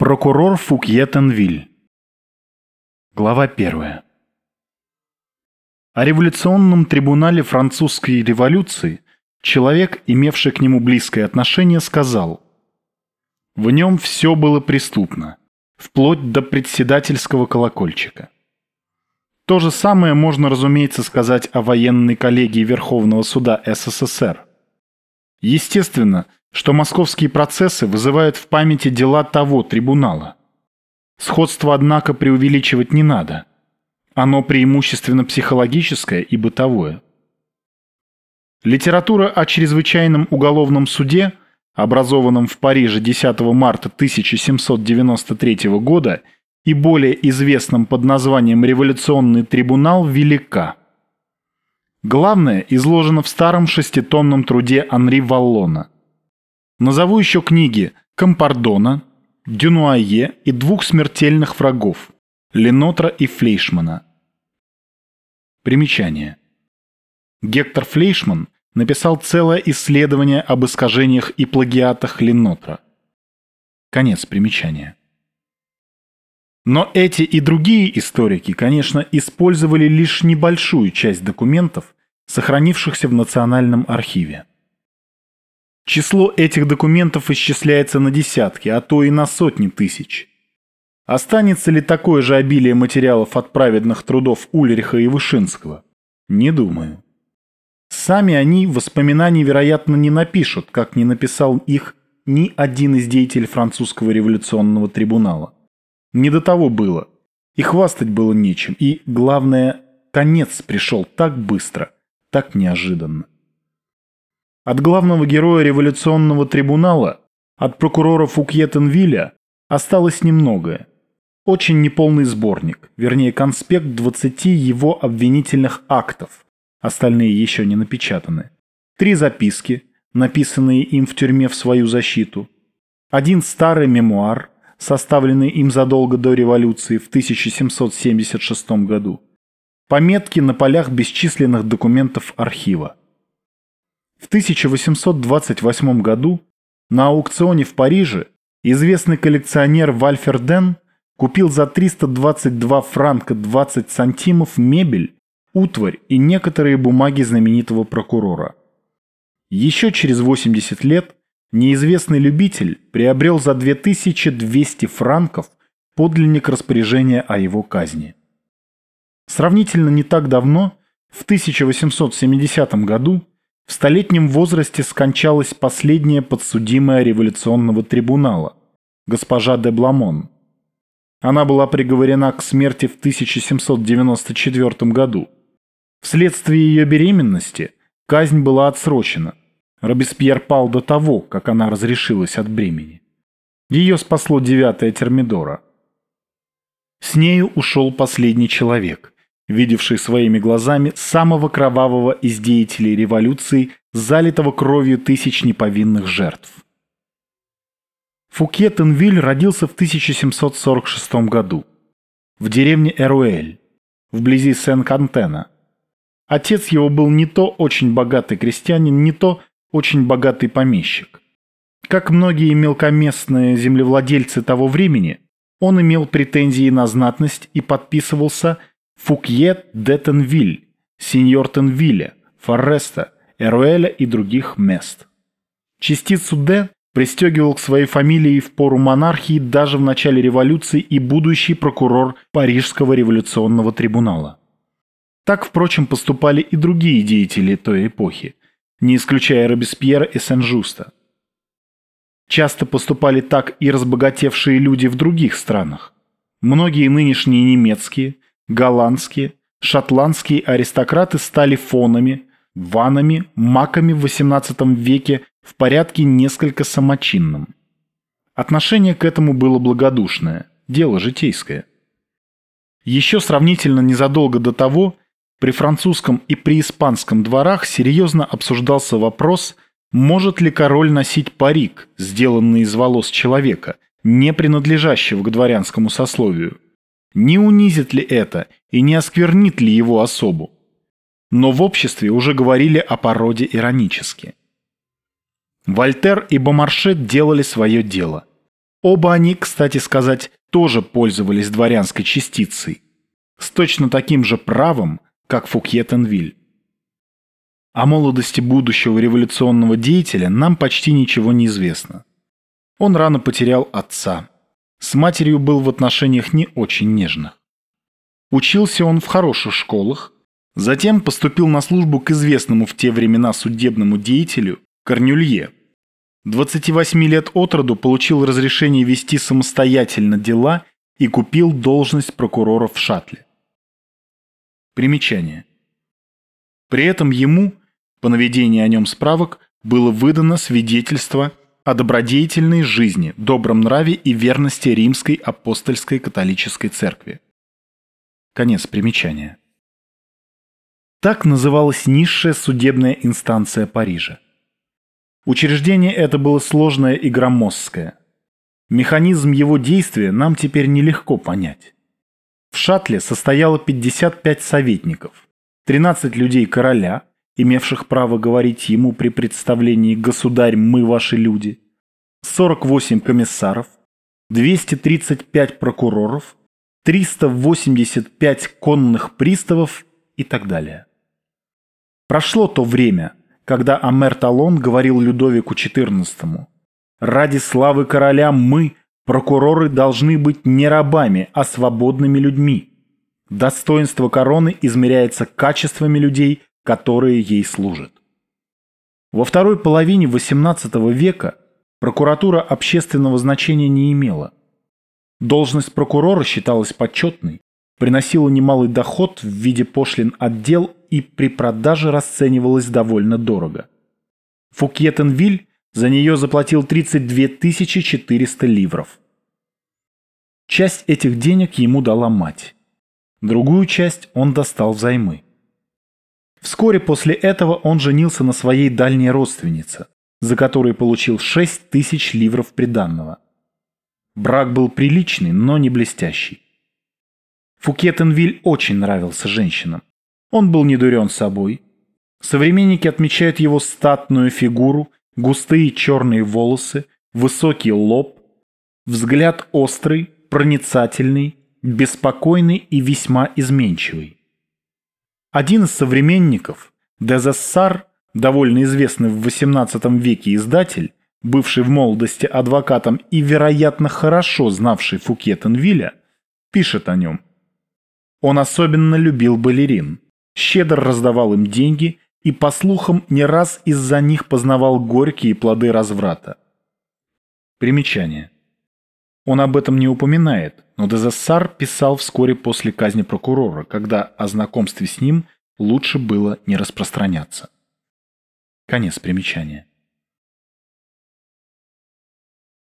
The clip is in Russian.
Прокурор Фукьетенвиль. Глава 1. О революционном трибунале французской революции человек, имевший к нему близкое отношение, сказал «В нем все было преступно, вплоть до председательского колокольчика». То же самое можно, разумеется, сказать о военной коллегии Верховного суда СССР. Естественно, что московские процессы вызывают в памяти дела того трибунала. Сходство, однако, преувеличивать не надо. Оно преимущественно психологическое и бытовое. Литература о чрезвычайном уголовном суде, образованном в Париже 10 марта 1793 года и более известном под названием «Революционный трибунал», велика. Главное изложено в старом шеститомном труде Анри Валлона – Назову еще книги Компардона, Дюнуае и двух смертельных врагов – Ленотра и Флейшмана. Примечание. Гектор Флейшман написал целое исследование об искажениях и плагиатах Ленотра. Конец примечания. Но эти и другие историки, конечно, использовали лишь небольшую часть документов, сохранившихся в Национальном архиве. Число этих документов исчисляется на десятки, а то и на сотни тысяч. Останется ли такое же обилие материалов от праведных трудов Ульриха и Вышинского? Не думаю. Сами они воспоминаний, вероятно, не напишут, как не написал их ни один из деятелей французского революционного трибунала. Не до того было. И хвастать было нечем. И, главное, конец пришел так быстро, так неожиданно. От главного героя революционного трибунала, от прокурора Фукьетенвилля, осталось немногое. Очень неполный сборник, вернее конспект 20 его обвинительных актов, остальные еще не напечатаны. Три записки, написанные им в тюрьме в свою защиту. Один старый мемуар, составленный им задолго до революции в 1776 году. Пометки на полях бесчисленных документов архива. В 1828 году на аукционе в Париже известный коллекционер Вальфер Ден купил за 322 франка 20 сантимов мебель, утварь и некоторые бумаги знаменитого прокурора. Еще через 80 лет неизвестный любитель приобрел за 2200 франков подлинник распоряжения о его казни. Сравнительно не так давно, в 1870 году, в столетнем возрасте скончалась последняя подсудимая революционного трибунала, госпожа де Бламон. Она была приговорена к смерти в 1794 году. Вследствие ее беременности казнь была отсрочена. Робеспьер пал до того, как она разрешилась от бремени. Ее спасло девятое Термидора. С нею ушел последний человек, видевший своими глазами самого кровавого из деятелей революции, залитого кровью тысяч неповинных жертв. Фуке Тенвиль родился в 1746 году в деревне Эруэль, вблизи Сен-Кантена. Отец его был не то очень богатый крестьянин, не то очень богатый помещик. Как многие мелкоместные землевладельцы того времени, он имел претензии на знатность и подписывался – Фукьет де Тенвиль, сеньор Тенвилля, Форреста, Эруэля и других мест. Частицу «Д» пристегивал к своей фамилии в пору монархии даже в начале революции и будущий прокурор Парижского революционного трибунала. Так, впрочем, поступали и другие деятели той эпохи, не исключая Робеспьера и Сен-Жуста. Часто поступали так и разбогатевшие люди в других странах. Многие нынешние немецкие, голландские, шотландские аристократы стали фонами, ванами, маками в XVIII веке в порядке несколько самочинным. Отношение к этому было благодушное, дело житейское. Еще сравнительно незадолго до того при французском и при испанском дворах серьезно обсуждался вопрос, может ли король носить парик, сделанный из волос человека, не принадлежащего к дворянскому сословию. Не унизит ли это и не осквернит ли его особу? Но в обществе уже говорили о породе иронически. Вольтер и Бомарше делали свое дело. Оба они, кстати сказать, тоже пользовались дворянской частицей, с точно таким же правом, как Фукьетенвиль. О молодости будущего революционного деятеля нам почти ничего не известно. Он рано потерял отца. С матерью был в отношениях не очень нежных. Учился он в хороших школах, затем поступил на службу к известному в те времена судебному деятелю Корнюлье. 28 лет от роду получил разрешение вести самостоятельно дела и купил должность прокурора в Шатле. Примечание. При этом ему по наведении о нем справок было выдано свидетельство о добродетельной жизни, добром нраве и верности Римской апостольской католической церкви. Конец примечания. Так называлась низшая судебная инстанция Парижа. Учреждение это было сложное и громоздкое. Механизм его действия нам теперь нелегко понять. В шаттле состояло 55 советников, 13 людей короля – имевших право говорить ему при представлении «Государь, мы ваши люди», 48 комиссаров, 235 прокуроров, 385 конных приставов и так далее. Прошло то время, когда Амер Талон говорил Людовику XIV «Ради славы короля мы, прокуроры, должны быть не рабами, а свободными людьми. Достоинство короны измеряется качествами людей – которые ей служат. Во второй половине XVIII века прокуратура общественного значения не имела. Должность прокурора считалась почетной, приносила немалый доход в виде пошлин от дел и при продаже расценивалась довольно дорого. Фукьетенвиль за нее заплатил 32 400 ливров. Часть этих денег ему дала мать. Другую часть он достал взаймы. Вскоре после этого он женился на своей дальней родственнице, за которой получил 6 тысяч ливров приданного. Брак был приличный, но не блестящий. Фукетенвиль очень нравился женщинам. Он был недурен собой. Современники отмечают его статную фигуру, густые черные волосы, высокий лоб, взгляд острый, проницательный, беспокойный и весьма изменчивый. Один из современников, Дезессар, довольно известный в XVIII веке издатель, бывший в молодости адвокатом и, вероятно, хорошо знавший Фукетенвилля, пишет о нем. Он особенно любил балерин, щедро раздавал им деньги и, по слухам, не раз из-за них познавал горькие плоды разврата. Примечание. Он об этом не упоминает, но Дезессар писал вскоре после казни прокурора, когда о знакомстве с ним лучше было не распространяться. Конец примечания.